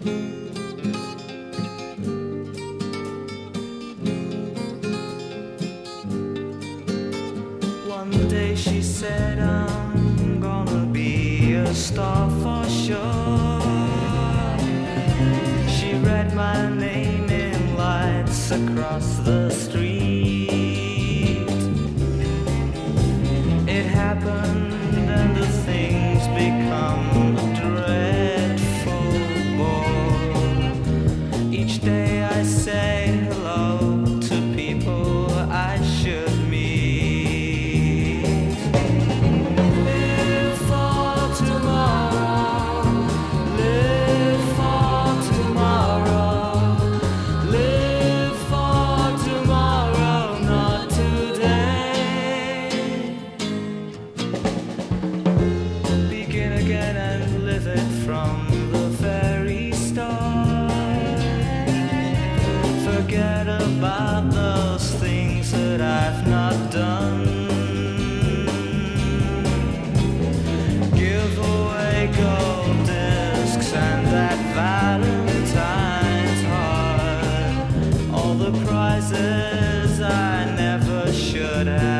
One day she said, I'm gonna be a star for sure. She read my name in lights across the street. Day I say about those things that I've not done. Give away gold discs and that Valentine's heart. All the prizes I never should have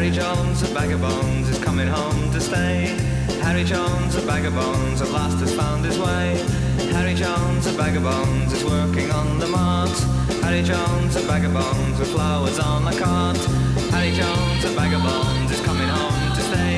Harry Jones, a bag of bones, is coming home to stay. Harry Jones, a bag of bones, at last has found his way. Harry Jones, a bag of bones, is working on the mart. Harry Jones, a bag of bones, with flowers on the cart. Harry Jones, a bag of bones, is coming home to stay.